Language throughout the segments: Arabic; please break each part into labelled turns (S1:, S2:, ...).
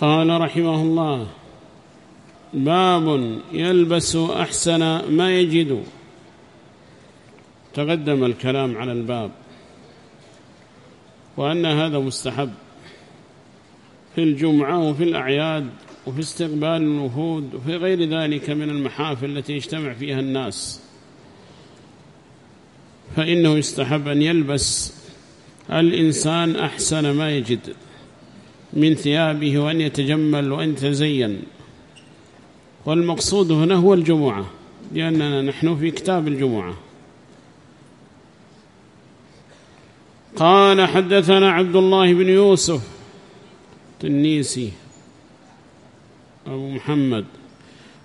S1: قال رحمه الله باب يلبس أحسن ما يجد. تقدم الكلام على الباب وأن هذا مستحب في الجمعة وفي الأعياد وفي استقبال الوفود وفي غير ذلك من المحافل التي يجتمع فيها الناس. فإنه يستحب أن يلبس الإنسان أحسن ما يجد. من ثيابه وأن يتجمل وأن يتزين. والمقصود هنا هو الجمعة لأننا نحن في كتاب الجمعة. قال حدثنا عبد الله بن يوسف التنيسي أبو محمد.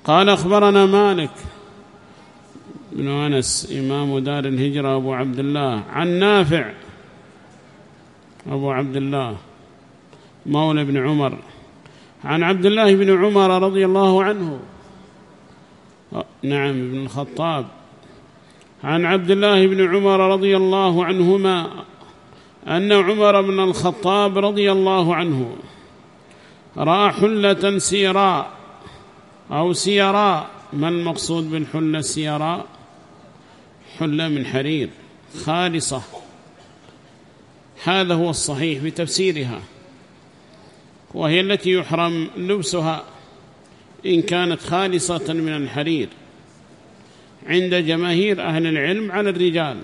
S1: قال أخبرنا مالك بن أنس إمام دار الهجرة أبو عبد الله عن نافع أبو عبد الله مولى بن عمر. عن عبد الله بن عمر رضي الله عنه. نعم ابن الخطاب. عن عبد الله بن عمر رضي الله عنهما أن عمر بن الخطاب رضي الله عنه رأى حلة سيراء أو سيراء. ما المقصود بالحلة السيراء حلة من حرير خالصة. هذا هو الصحيح بتفسيرها. وهي التي يحرم لبسها إن كانت خالصة من الحرير عند جماهير أهل العلم على الرجال.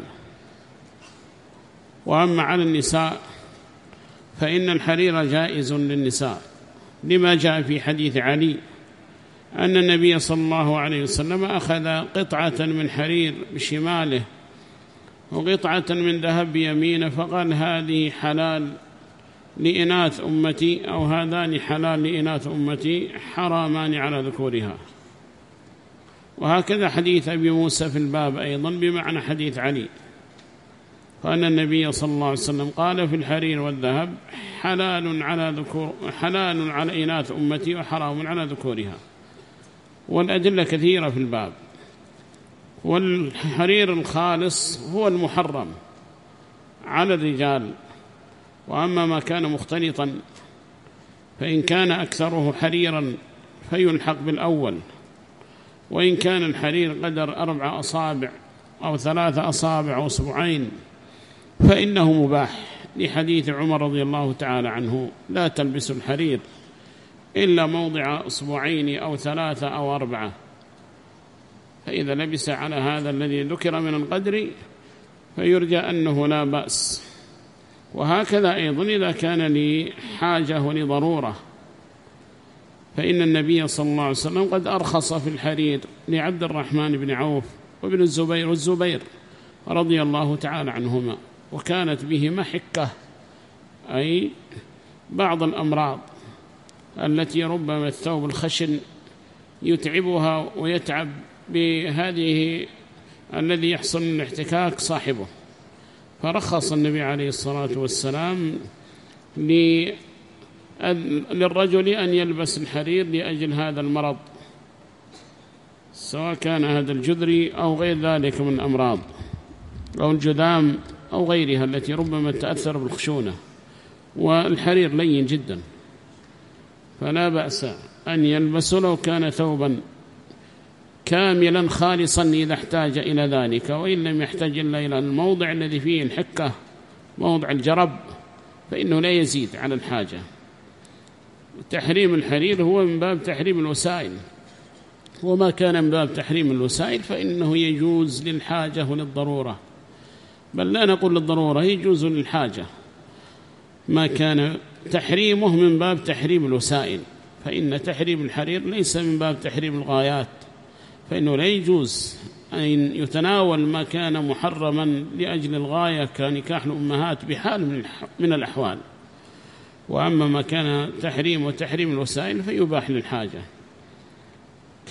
S1: وأما على النساء فإن الحرير جائز للنساء لما جاء في حديث علي أن النبي صلى الله عليه وسلم أخذ قطعة من حرير بشماله وقطعة من ذهب بيمينه فقال هذه حلال لإناث أمتي أو هذان حلال لإناث أمتي حرامان على ذكورها. وهكذا حديث أبي موسى في الباب أيضا بمعنى حديث علي. فأن النبي صلى الله عليه وسلم قال في الحرير والذهب حلال على ذكور حلال على إناث أمتي وحرام على ذكورها. والأدلة كثيرة في الباب. والحرير الخالص هو المحرم على الرجال. وأما ما كان مختلطا فإن كان أكثره حريرا فيلحق بالأول وإن كان الحرير قدر أربع أصابع أو ثلاثة أصابع أو أصبعين فإنه مباح لحديث عمر رضي الله تعالى عنه لا تلبس الحرير إلا موضع أصبعين أو ثلاثة أو أربعة. فإذا لبس على هذا الذي ذكر من القدر فيرجى أنه لا بأس. وهكذا أيضا إذا كان لي حاجة ولضرورة فإن النبي صلى الله عليه وسلم قد أرخص في الحرير لعبد الرحمن بن عوف وابن الزبير والزبير رضي الله تعالى عنهما وكانت بهما حكة أي بعض الأمراض التي ربما الثوب الخشن يتعبها ويتعب بهذه الذي يحصل من الاحتكاك صاحبه. فرخص النبي عليه الصلاة والسلام للرجل أن يلبس الحرير لأجل هذا المرض سواء كان هذا الجذري أو غير ذلك من الأمراض أو الجذام أو غيرها التي ربما تأثر بالخشونة والحرير لين جدا فلا بأس أن يلبس لو كان ثوبا. كاملا خالصا إذا احتاج إلى ذلك وإن لم يحتاج إلا إلى الموضع الذي فيه الحكة موضع الجرب فإنه لا يزيد على الحاجة. تحريم الحرير هو من باب تحريم الوسائل. وما كان من باب تحريم الوسائل فإنه يجوز للحاجة وللضرورة. بل لا نقول للضرورة يجوز للحاجة. ما كان تحريمه من باب تحريم الوسائل فإن تحريم الحرير ليس من باب تحريم الغايات. فإنه لا يجوز أن يتناول ما كان محرما لأجل الغاية كنكاح الأمهات بحال من الأحوال. وأما ما كان تحريم وتحريم الوسائل فيباح للحاجة.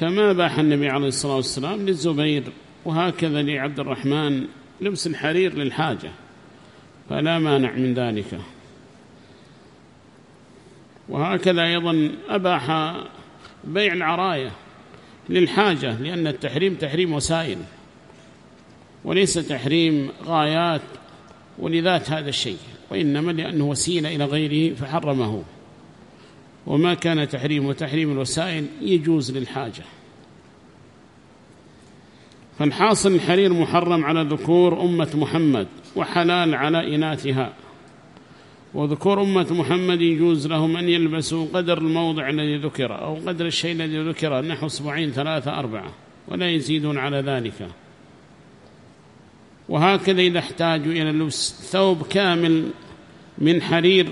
S1: كما باح النبي عليه الصلاة والسلام للزبير وهكذا لعبد الرحمن لبس الحرير للحاجة. فلا مانع من ذلك. وهكذا أيضا أباح بيع العراية. للحاجة لأن التحريم تحريم وسائل وليس تحريم غايات ولذات هذا الشيء وإنما لأنه وسيلة إلى غيره فحرمه. وما كان تحريم وتحريم الوسائل يجوز للحاجة. فالحاصل الحرير محرم على ذكور أمة محمد وحلال على إناثها. وذكور أمة محمد يجوز لهم أن يلبسوا قدر الموضع الذي ذكر أو قدر الشيء الذي ذكر نحو أسبوعين ثلاثة أربعة ولا يزيدون على ذلك. وهكذا إذا احتاجوا إلى لبس ثوب كامل من حرير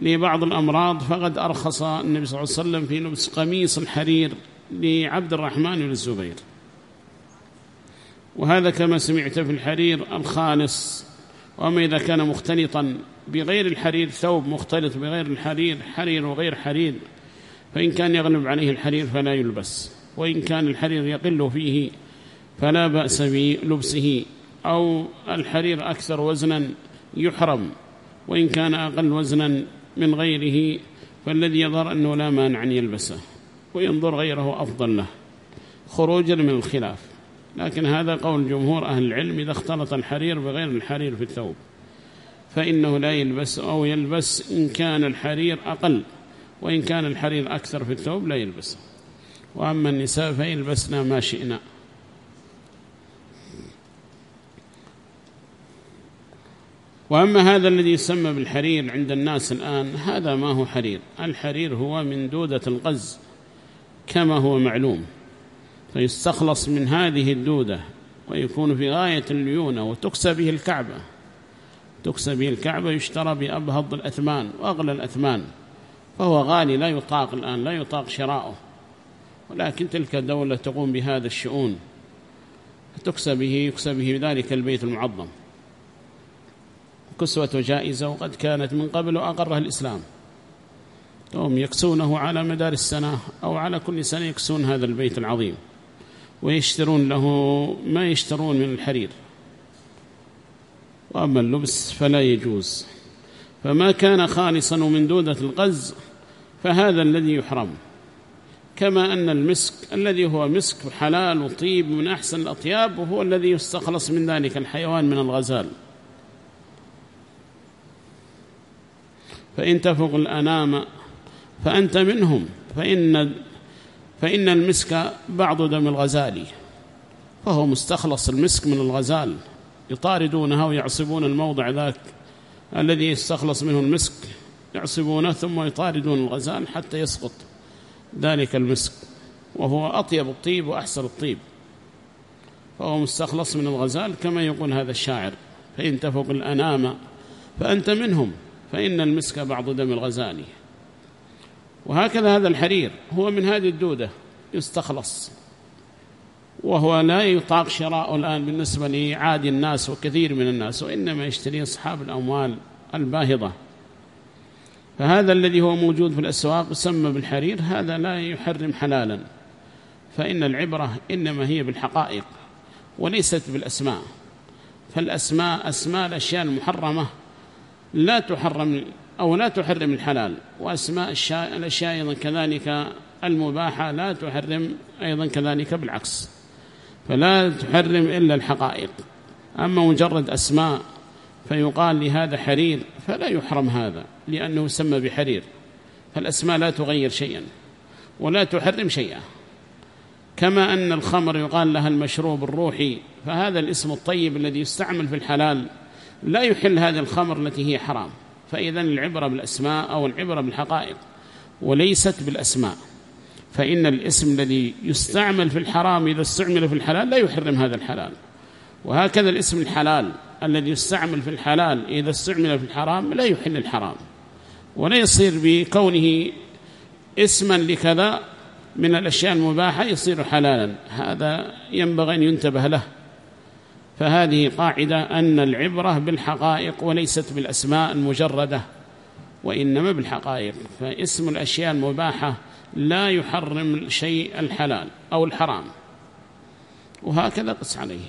S1: لبعض الأمراض فقد أرخص النبي صلى الله عليه وسلم في لبس قميص الحرير لعبد الرحمن بن الزبير. وهذا كما سمعت في الحرير الخالص وأما إذا كان مختلطا بغير الحرير ثوب مختلط بغير الحرير حرير وغير حرير فإن كان يغلب عليه الحرير فلا يلبس وإن كان الحرير يقل فيه فلا بأس بلبسه أو الحرير أكثر وزنا يحرم وإن كان أقل وزنا من غيره فالذي يظهر أنه لا مانع أن يلبسه وينظر غيره أفضل له. خروجا من الخلاف. لكن هذا قول جمهور أهل العلم إذا اختلط الحرير بغير الحرير في الثوب. فإنه لا يلبس أو يلبس إن كان الحرير أقل وإن كان الحرير أكثر في الثوب لا يلبس. وأما النساء فيلبسنا ما شئنا. وأما هذا الذي يسمى بالحرير عند الناس الآن هذا ما هو حرير. الحرير هو من دودة القز كما هو معلوم. فيستخلص من هذه الدودة ويكون في غاية الليونة وتكسى به الكعبة. تكسى به الكعبة يشترى بأبهض الأثمان وأغلى الأثمان. فهو غالي لا يطاق الآن لا يطاق شراؤه. ولكن تلك الدولة تقوم بهذا الشؤون. تكسى به يكسى به ذلك البيت المعظم. كسوة جائزة وقد كانت من قبل وأقرها الإسلام. هم يكسونه على مدار السنة أو على كل سنة يكسون هذا البيت العظيم. ويشترون له ما يشترون من الحرير. وأما اللبس فلا يجوز. فما كان خالصا من دودة القز فهذا الذي يحرم. كما أن المسك الذي هو مسك حلال وطيب من أحسن الأطياب وهو الذي يستخلص من ذلك الحيوان من الغزال. فإن تفق الأنام فأنت منهم. فإن, فإن المسك بعض دم الغزال فهو مستخلص المسك من الغزال يطاردونها ويعصبون الموضع ذاك الذي يستخلص منه المسك يعصبونه ثم يطاردون الغزال حتى يسقط ذلك المسك وهو أطيب الطيب وأحسن الطيب. فهو مستخلص من الغزال كما يقول هذا الشاعر فإن تفق الأنام فأنت منهم فإن المسك بعض دم الغزال. وهكذا هذا الحرير هو من هذه الدودة يستخلص. وهو لا يطاق شراءه الآن بالنسبة لعادي الناس وكثير من الناس وإنما يشتري أصحاب الأموال الباهظة. فهذا الذي هو موجود في الأسواق يسمى بالحرير هذا لا يحرم حلالا. فإن العبرة إنما هي بالحقائق وليست بالأسماء. فالأسماء أسماء الأشياء المحرمة لا تحرم أو لا تحرم الحلال. وأسماء الأشياء أيضا كذلك المباحة لا تحرم أيضا كذلك بالعكس. فلا تحرم إلا الحقائق. أما مجرد أسماء فيقال لهذا حرير فلا يحرم هذا لأنه يسمى بحرير. فالأسماء لا تغير شيئا ولا تحرم شيئا. كما أن الخمر يقال لها المشروب الروحي فهذا الاسم الطيب الذي يستعمل في الحلال لا يحل هذه الخمر التي هي حرام. فإذا العبرة بالأسماء أو العبرة بالحقائق وليست بالأسماء. فإن الاسم الذي يستعمل في الحرام إذا استعمل في الحلال لا يحرم هذا الحلال. وهكذا الاسم الحلال الذي يستعمل في الحلال إذا استعمل في الحرام لا يحل الحرام. ولا يصير بكونه اسما لكذا من الأشياء المباحة يصير حلالا. هذا ينبغي أن ينتبه له. فهذه قاعدة أن العبرة بالحقائق وليست بالأسماء المجردة وإنما بالحقائق فاسم الأشياء المباحة لا يحرم الشيء الحلال أو الحرام. وهكذا قس عليه.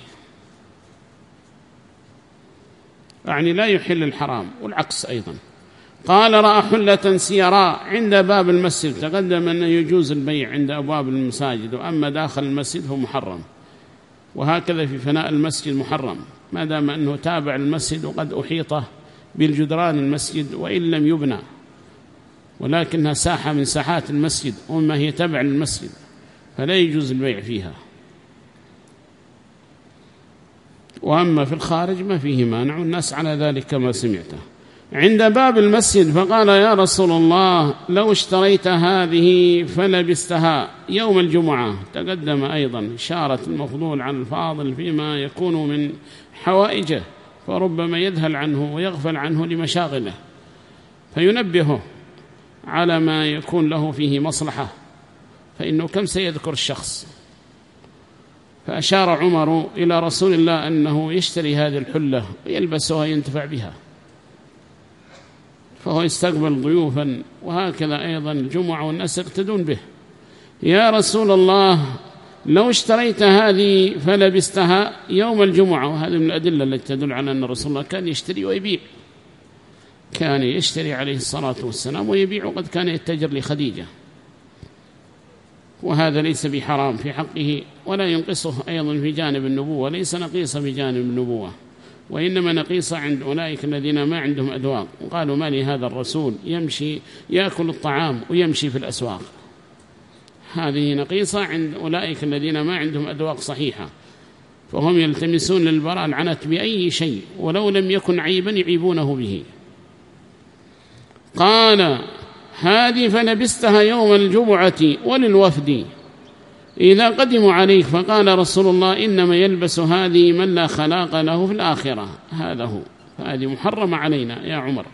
S1: يعني لا يحل الحرام والعكس أيضا. قال رأى حلة سيراء عند باب المسجد تقدم أن يجوز البيع عند أبواب المساجد وأما داخل المسجد هو محرم. وهكذا في فناء المسجد محرم ما دام أنه تابع المسجد وقد أحيط بالجدران المسجد وإن لم يبنى. ولكنها ساحة من ساحات المسجد وما هي تبع للمسجد فلا يجوز البيع فيها. وأما في الخارج ما فيه مانع والناس على ذلك كما سمعته عند باب المسجد فقال يا رسول الله لو اشتريت هذه فلبستها يوم الجمعة. تقدم أيضا إشارة المفضول عن الفاضل فيما يكون من حوائجه فربما يذهل عنه ويغفل عنه لمشاغله فينبهه على ما يكون له فيه مصلحة فإنه كم سيذكر الشخص؟ فأشار عمر إلى رسول الله أنه يشتري هذه الحلة ويلبسها ينتفع بها. فهو يستقبل ضيوفا وهكذا أيضا الجمعة والناس يقتدون به. يا رسول الله لو اشتريت هذه فلبستها يوم الجمعة. وهذه من الأدلة التي تدل على أن رسول الله كان يشتري ويبيع. كان يشتري عليه الصلاة والسلام ويبيع وقد كان يتجر لخديجة. وهذا ليس بحرام في حقه ولا ينقصه أيضا في جانب النبوة ليس نقيص في جانب النبوة. وإنما نقيص عند أولئك الذين ما عندهم أذواق. وقالوا ما لي هذا الرسول؟ يمشي يأكل الطعام ويمشي في الأسواق. هذه نقيصة عند أولئك الذين ما عندهم أذواق صحيحة. فهم يلتمسون للبراء العنت بأي شيء ولو لم يكن عيبا يعيبونه به. قال هذه فلبستها يوم الجمعة وللوفد. إذا قدموا عليك فقال رسول الله إنما يلبس هذه من لا خلاق له في الآخرة. هذا هو. فهذه محرمة علينا يا عمر.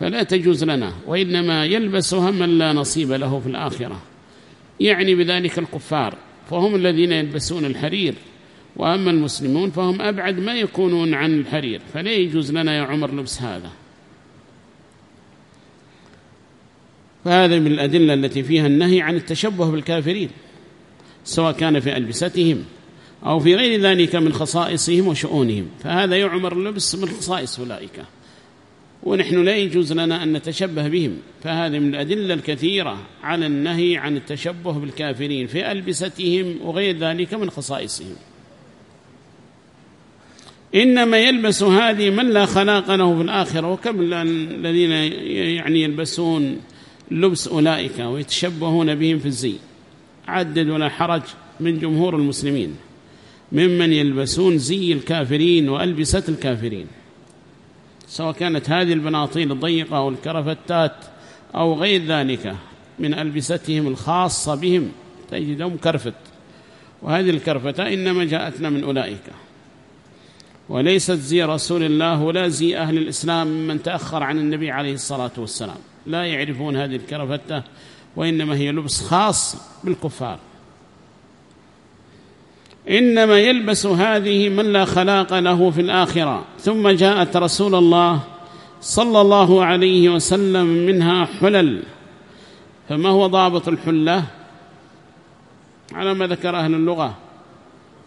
S1: فلا تجوز لنا. وإنما يلبسها من لا نصيب له في الآخرة. يعني بذلك الكفار. فهم الذين يلبسون الحرير. وأما المسلمون فهم أبعد ما يكونون عن الحرير. فلا يجوز لنا يا عمر لبس هذا. فهذا من الأدلة التي فيها النهي عن التشبه بالكافرين. سواء كان في ألبستهم أو في غير ذلك من خصائصهم وشؤونهم. فهذا يعمر اللبس من خصائص أولئك. ونحن لا يجوز لنا أن نتشبه بهم. فهذه من الأدلة الكثيرة على النهي عن التشبه بالكافرين في ألبستهم وغير ذلك من خصائصهم. إنما يلبس هذه من لا خلاق له في الآخرة. وكم الذين يعني يلبسون لبس أولئك ويتشبهون بهم في الزي. عدد ولا حرج من جمهور المسلمين ممن يلبسون زي الكافرين وألبسة الكافرين سواء كانت هذه البناطيل الضيقة أو الكرفتات أو غير ذلك من ألبستهم الخاصة بهم تجدهم كرفت وهذه الكرفتة إنما جاءتنا من أولئك وليست زي رسول الله ولا زي أهل الإسلام من تأخر عن النبي عليه الصلاة والسلام لا يعرفون هذه الكرفتة وإنما هي لبس خاص بالكفار. إنما يلبس هذه من لا خلاق له في الآخرة. ثم جاءت رسول الله صلى الله عليه وسلم منها حلل. فما هو ضابط الحلة؟ على ما ذكر أهل اللغة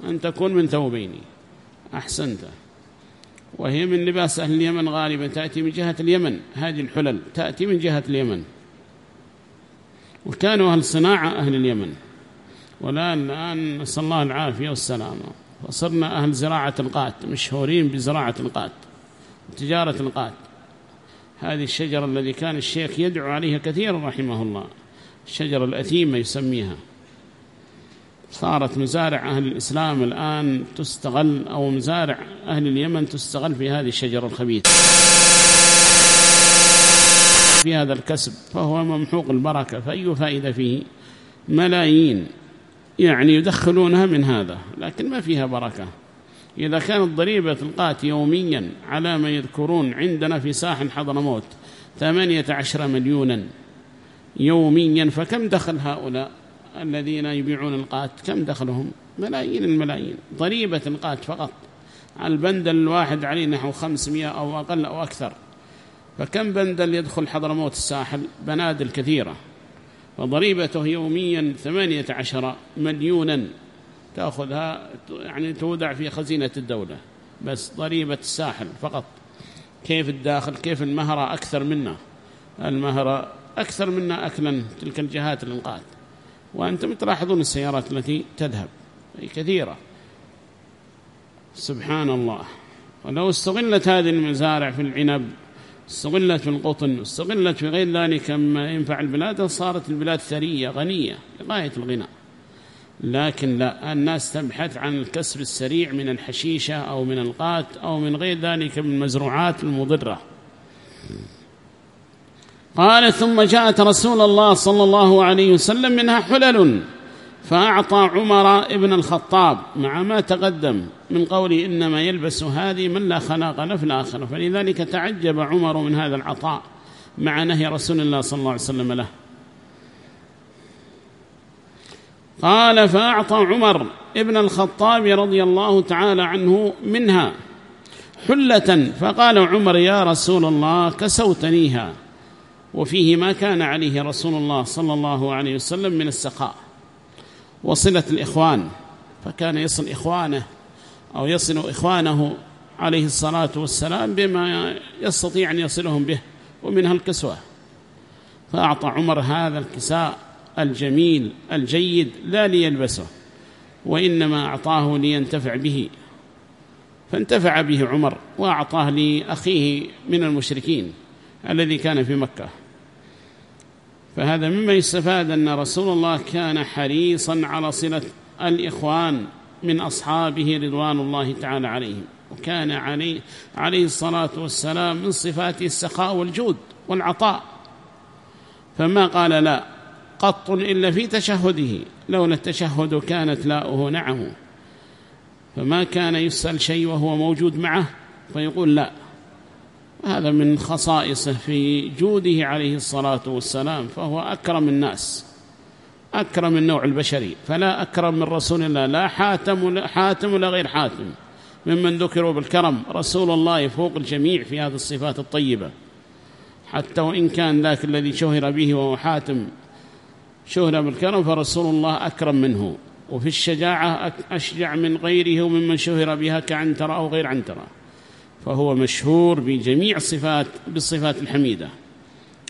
S1: أن تكون من ثوبين. أحسنت. وهي من لباس أهل اليمن غالبا تأتي من جهة اليمن. هذه الحلل تأتي من جهة اليمن. وكانوا أهل صناعة أهل اليمن. والآن الآن نسأل الله العافية والسلامة. وصرنا أهل زراعة القات مشهورين بزراعة القات وتجارة القات. هذه الشجرة الذي كان الشيخ يدعو عليها كثيرا رحمه الله. الشجرة الأثيمة يسميها. صارت مزارع أهل الإسلام الآن تستغل أو مزارع أهل اليمن تستغل في هذه الشجرة الخبيثة. في هذا الكسب فهو ممحوق البركة فأي فائدة فيه؟ ملايين يعني يدخلونها من هذا لكن ما فيها بركة. إذا كانت ضريبة القات يوميا على ما يذكرون عندنا في ساحل حضرموت ثمانية عشر مليونا يوميا فكم دخل هؤلاء الذين يبيعون القات؟ كم دخلهم؟ ملايين الملايين. ضريبة القات فقط على البندل الواحد عليه نحو خمسمائة أو أقل أو أكثر. فكم بندل يدخل حضرموت الساحل؟ بنادل كثيرة. فضريبته يوميا ثمانية عشر مليونا. تأخذها يعني تودع في خزينة الدولة. بس ضريبة الساحل فقط. كيف الداخل؟ كيف المهرة أكثر منا؟ المهرة أكثر منا أكلا تلك الجهات الإنقاذ. وأنتم تلاحظون السيارات التي تذهب. كثيرة. سبحان الله. ولو استغلت هذه المزارع في العنب استغلت في القطن استغلت في غير ذلك مما ينفع البلاد صارت البلاد ثرية غنية لغاية الغنى لكن لا الناس تبحث عن الكسب السريع من الحشيشة أو من القات أو من غير ذلك من المزروعات المضرة. قال ثم جاءت رسول الله صلى الله عليه وسلم منها حلل. فأعطى عمر ابن الخطاب مع ما تقدم من قوله إنما يلبس هذه من لا خلاق له في الآخرة. فلذلك تعجب عمر من هذا العطاء مع نهي رسول الله صلى الله عليه وسلم له. قال فأعطى عمر ابن الخطاب رضي الله تعالى عنه منها حلة فقال عمر يا رسول الله كسوتنيها. وفيه ما كان عليه رسول الله صلى الله عليه وسلم من السخاء. وصلة الإخوان. فكان يصل إخوانه أو يصل إخوانه عليه الصلاة والسلام بما يستطيع أن يصلهم به ومنها الكسوة. فأعطى عمر هذا الكساء الجميل الجيد لا ليلبسه وإنما أعطاه لينتفع به. فانتفع به عمر وأعطاه لأخيه من المشركين الذي كان في مكة. فهذا مما يستفاد أن رسول الله كان حريصا على صلة الإخوان من أصحابه رضوان الله تعالى عليهم وكان عليه, عليه الصلاة والسلام من صفاته السخاء والجود والعطاء. فما قال لا قط إلا في تشهده لولا التشهد كانت لاؤه نعه فما كان يسأل شيء وهو موجود معه فيقول لا. هذا من خصائصه في جوده عليه الصلاة والسلام فهو أكرم الناس أكرم النوع البشري فلا أكرم من رسول الله لا حاتم ولا, حاتم ولا غير حاتم ممن ذكروا بالكرم رسول الله يفوق الجميع في هذه الصفات الطيبة حتى وإن كان ذاك الذي شهر به وهو حاتم شهر بالكرم فرسول الله أكرم منه وفي الشجاعة أشجع من غيره وممن شهر بها كعنترة أو غير عنترة فهو مشهور بجميع الصفات بالصفات الحميدة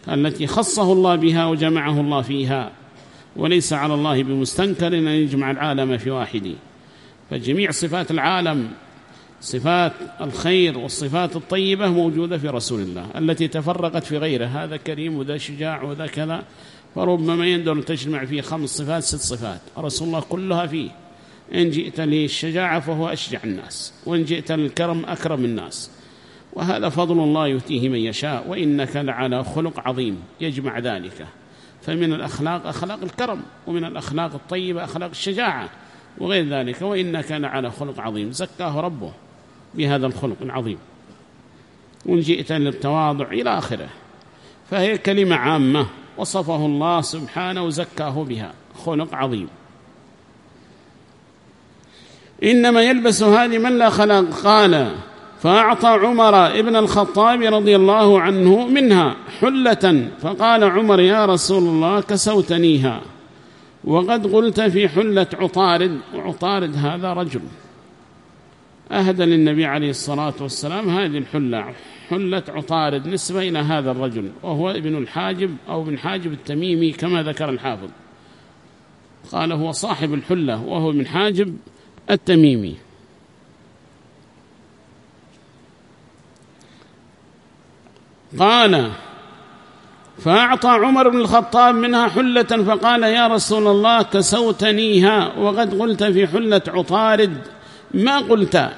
S1: التي خصه الله بها وجمعه الله فيها وليس على الله بمستنكر أن يجمع العالم في واحد. فجميع صفات العالم صفات الخير والصفات الطيبة موجودة في رسول الله التي تفرقت في غيره هذا كريم وذا شجاع وذا كذا فربما يندر تجمع فيه خمس صفات ست صفات رسول الله كلها فيه. إن جئت للشجاعة فهو أشجع الناس وإن جئت للكرم أكرم الناس. وهذا فضل الله يؤتيه من يشاء وإنك لعلى خلق عظيم يجمع ذلك. فمن الأخلاق أخلاق الكرم ومن الأخلاق الطيبة أخلاق الشجاعة وغير ذلك وإنك لعلى خلق عظيم. زكاه ربه بهذا الخلق العظيم. وإن جئت للتواضع إلى آخره فهي كلمة عامة وصفه الله سبحانه وزكاه بها. خلق عظيم. إنما يلبس هذه من لا خلق. قال فأعطى عمر ابن الخطاب رضي الله عنه منها حلة. فقال عمر يا رسول الله كسوتنيها. وقد قلت في حلة عطارد وعطارد هذا رجل. أهدى للنبي عليه الصلاة والسلام هذه الحلة. حلة عطارد نسبة إلى هذا الرجل وهو ابن الحاجب أو ابن حاجب التميمي كما ذكر الحافظ. قال هو صاحب الحلة وهو ابن حاجب التميمي. قال فأعطى عمر بن الخطاب منها حلة فقال يا رسول الله كسوتنيها وقد قلت في حلة عطارد ما قلت؟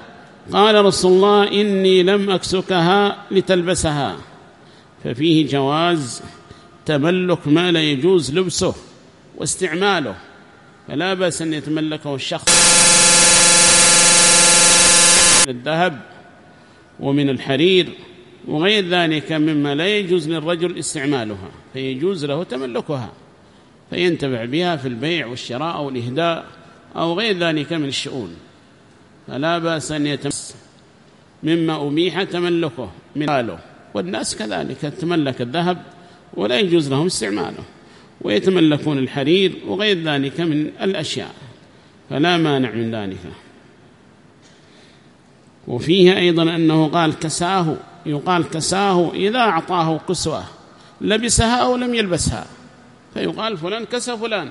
S1: قال رسول الله إني لم أكسكها لتلبسها. ففيه جواز تملك ما لا يجوز لبسه واستعماله. فلا بأس أن يتملكه الشخص الذهب ومن الحرير وغير ذلك مما لا يجوز للرجل استعمالها فيجوز له تملكها فينتفع بها في البيع والشراء أو الإهداء أو غير ذلك من الشؤون. فلا بأس أن يتمس مما أبيح تملكه من ماله والناس كذلك تملك الذهب ولا يجوز لهم استعماله. ويتملكون الحرير وغير ذلك من الأشياء فلا مانع من ذلك. وفيه أيضا أنه قال كساه يقال كساه إذا أعطاه كسوة لبسها أو لم يلبسها فيقال فلان كسى فلان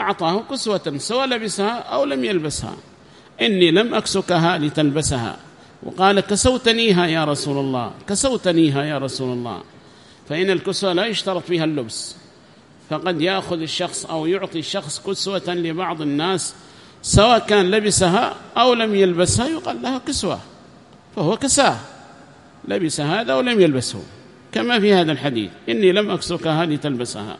S1: أعطاه كسوة سواء لبسها أو لم يلبسها إني لم أكسكها لتلبسها. وقال كسوتنيها يا رسول الله كسوتنيها يا رسول الله فإن الكسوة لا يشترط فيها اللبس. فقد يأخذ الشخص أو يعطي الشخص كسوة لبعض الناس سواء كان لبسها أو لم يلبسها يقال لها كسوة فهو كساه لبس هذا ولم يلبسه كما في هذا الحديث إني لم أكسكها لتلبسها.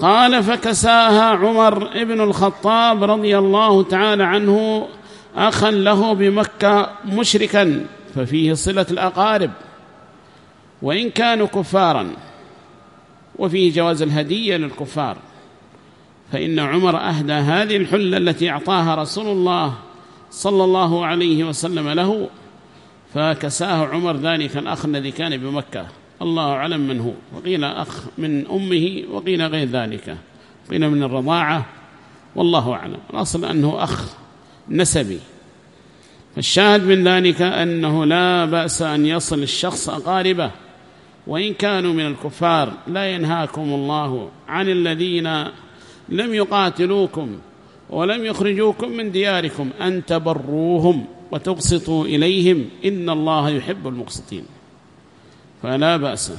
S1: قال فكساها عمر ابن الخطاب رضي الله تعالى عنه أخا له بمكة مشركا ففيه صلة الأقارب وإن كانوا كفارا. وفيه جواز الهدية للكفار. فإن عمر أهدى هذه الحلة التي أعطاها رسول الله صلى الله عليه وسلم له فكساه عمر ذلك الأخ الذي كان بمكة. الله أعلم من هو. وقيل أخ من أمه وقيل غير ذلك. قيل من الرضاعة. والله أعلم. الأصل أنه أخ نسبي. فالشاهد من ذلك أنه لا بأس أن يصل الشخص أقاربه. وإن كانوا من الكفار لا ينهاكم الله عن الذين لم يقاتلوكم ولم يخرجوكم من دياركم أن تبروهم وتقسطوا إليهم إن الله يحب المقسطين فلا بأس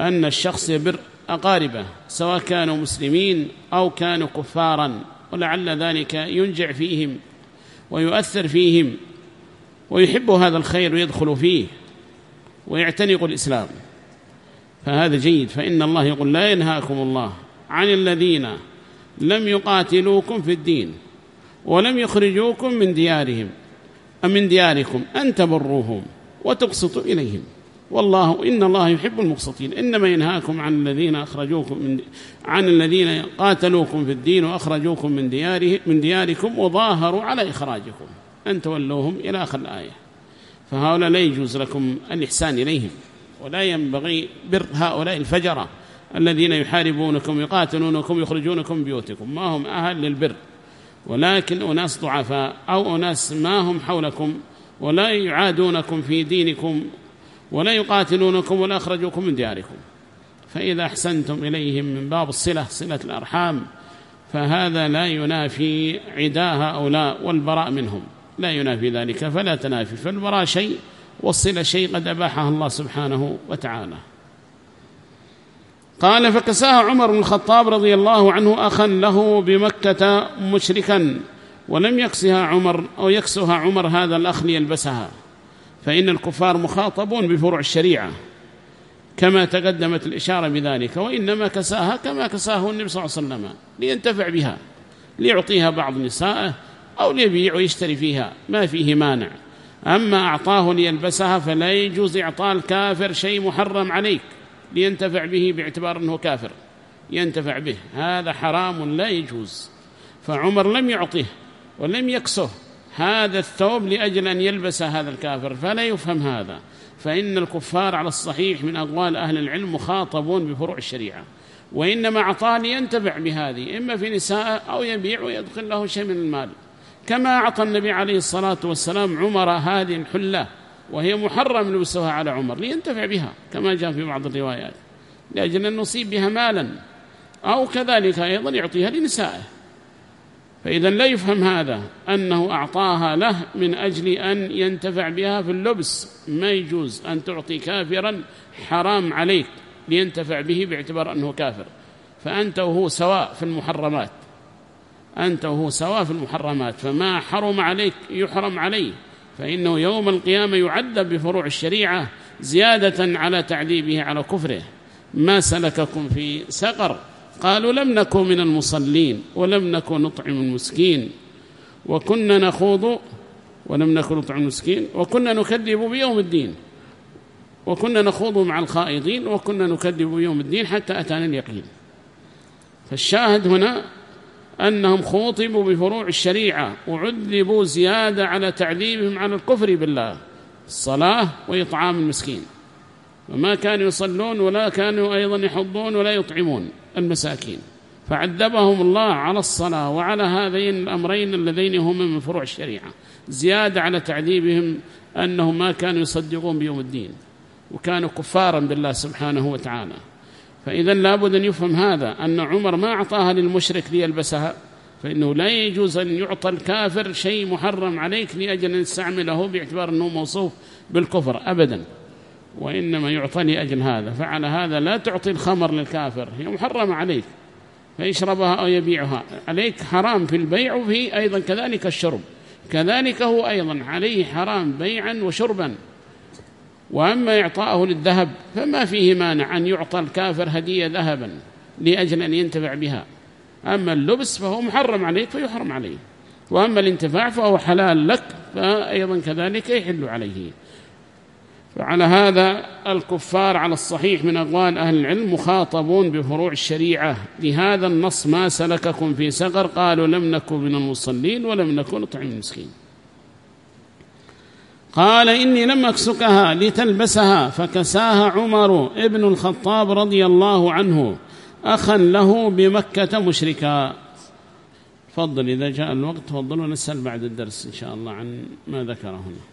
S1: أن الشخص يبر أقاربه سواء كانوا مسلمين أو كانوا كفارا ولعل ذلك ينجع فيهم ويؤثر فيهم ويحب هذا الخير ويدخل فيه. ويعتنق الإسلام. فهذا جيد. فإن الله يقول لا ينهاكم الله عن الذين لم يقاتلوكم في الدين ولم يخرجوكم من ديارهم من دياركم أن تبروهم وتقسطوا إليهم. والله إن الله يحب المقسطين. إنما ينهاكم عن الذين أخرجوكم من عن الذين قاتلوكم في الدين وأخرجوكم من دياره من دياركم وظاهروا على إخراجكم. أن تولوهم إلى آخر الآية. فهؤلاء لا يجوز لكم الإحسان إليهم ولا ينبغي بر هؤلاء الفجرة الذين يحاربونكم يقاتلونكم يخرجونكم من بيوتكم. ما هم أهل للبر ولكن أناس ضعفاء أو أناس ما هم حولكم ولا يعادونكم في دينكم ولا يقاتلونكم ولا أخرجوكم من دياركم. فإذا أحسنتم إليهم من باب الصلة صلة الأرحام فهذا لا ينافي عداها أو لا والبراء منهم. لا ينافي ذلك فلا تنافي فالبراء شيء والصلة شيء قد أباحها الله سبحانه وتعالى. قال فكساها عمر بن الخطاب رضي الله عنه أخا له بمكة مشركا ولم يكسها عمر أو يكسها عمر هذا الأخ ليلبسها فإن الكفار مخاطبون بفروع الشريعة كما تقدمت الإشارة بذلك وإنما كساها كما كساه النبي صلى الله عليه وسلم لينتفع بها ليعطيها بعض نسائه أو ليبيع ويشتري فيها ما فيه مانع. أما أعطاه ليلبسها فلا يجوز إعطاء الكافر شيء محرم عليك. لينتفع به باعتبار أنه كافر. ينتفع به. هذا حرام لا يجوز. فعمر لم يعطيه ولم يكسه. هذا الثوب لأجل أن يلبس هذا الكافر. فلا يفهم هذا. فإن الكفار على الصحيح من أقوال أهل العلم مخاطبون بفروع الشريعة. وإنما أعطاه لينتفع بهذه إما في نساء أو يبيع ويدخل له شيء من المال. كما أعطى النبي عليه الصلاة والسلام عمر هذه الحلة وهي محرم لبسها على عمر لينتفع بها كما جاء في بعض الروايات لأجل أن نصيب بها مالا أو كذلك أيضا يعطيها لنسائه. فإذا لا يفهم هذا أنه أعطاها له من أجل أن ينتفع بها في اللبس. ما يجوز أن تعطي كافرا حرام عليك لينتفع به باعتبار أنه كافر. فأنت وهو سواء في المحرمات. أنت وهو سواء في المحرمات فما حرم عليك يحرم عليه فإنه يوم القيامة يعذب بفروع الشريعة زيادة على تعذيبه على كفره. ما سلككم في سقر؟ قالوا لم نكن من المصلين ولم نكن نطعم المسكين. وكنا نخوض ولم نكن نطعم المسكين وكنا نكذب بيوم الدين. وكنا نخوض مع الخائضين وكنا نكذب بيوم الدين حتى أتانا اليقين. فالشاهد هنا أنهم خوطبوا بفروع الشريعة وعذبوا زيادة على تعذيبهم على الكفر بالله الصلاة وإطعام المسكين. وما كانوا يصلون ولا كانوا أيضا يحضون ولا يطعمون المساكين. فعذبهم الله على الصلاة وعلى هذين الأمرين اللذين هما من فروع الشريعة. زيادة على تعذيبهم أنهم ما كانوا يصدقون بيوم الدين وكانوا كفارا بالله سبحانه وتعالى. فإذا لابد أن يفهم هذا أن عمر ما أعطاها للمشرك ليلبسها فإنه لا يجوز أن يعطى الكافر شيء محرم عليك لأجل أن يستعمله باعتبار أنه موصوف بالكفر أبدا وإنما يعطى لأجل هذا. فعلى هذا لا تعطي الخمر للكافر هي محرمة عليك فيشربها أو يبيعها. عليك حرام في البيع وفي أيضا كذلك الشرب. كذلك هو أيضا عليه حرام بيعا وشربا. وأما إعطاءه للذهب فما فيه مانع أن يعطى الكافر هدية ذهبا لأجل أن ينتفع بها. أما اللبس فهو محرم عليك فيحرم عليه. وأما الانتفاع فهو حلال لك فأيضا كذلك يحل عليه. فعلى هذا الكفار على الصحيح من أقوال أهل العلم مخاطبون بفروع الشريعة. لهذا النص ما سلككم في سقر. قالوا لم نكن من المصلين ولم نكن نطعم المسكين. قال إني لم أكسكها لتلبسها. فكساها عمر ابن الخطاب رضي الله عنه. أخا له بمكة مشركا. فضل إذا جاء الوقت تفضلوا نسأل بعد الدرس إن شاء الله عن ما ذكر هنا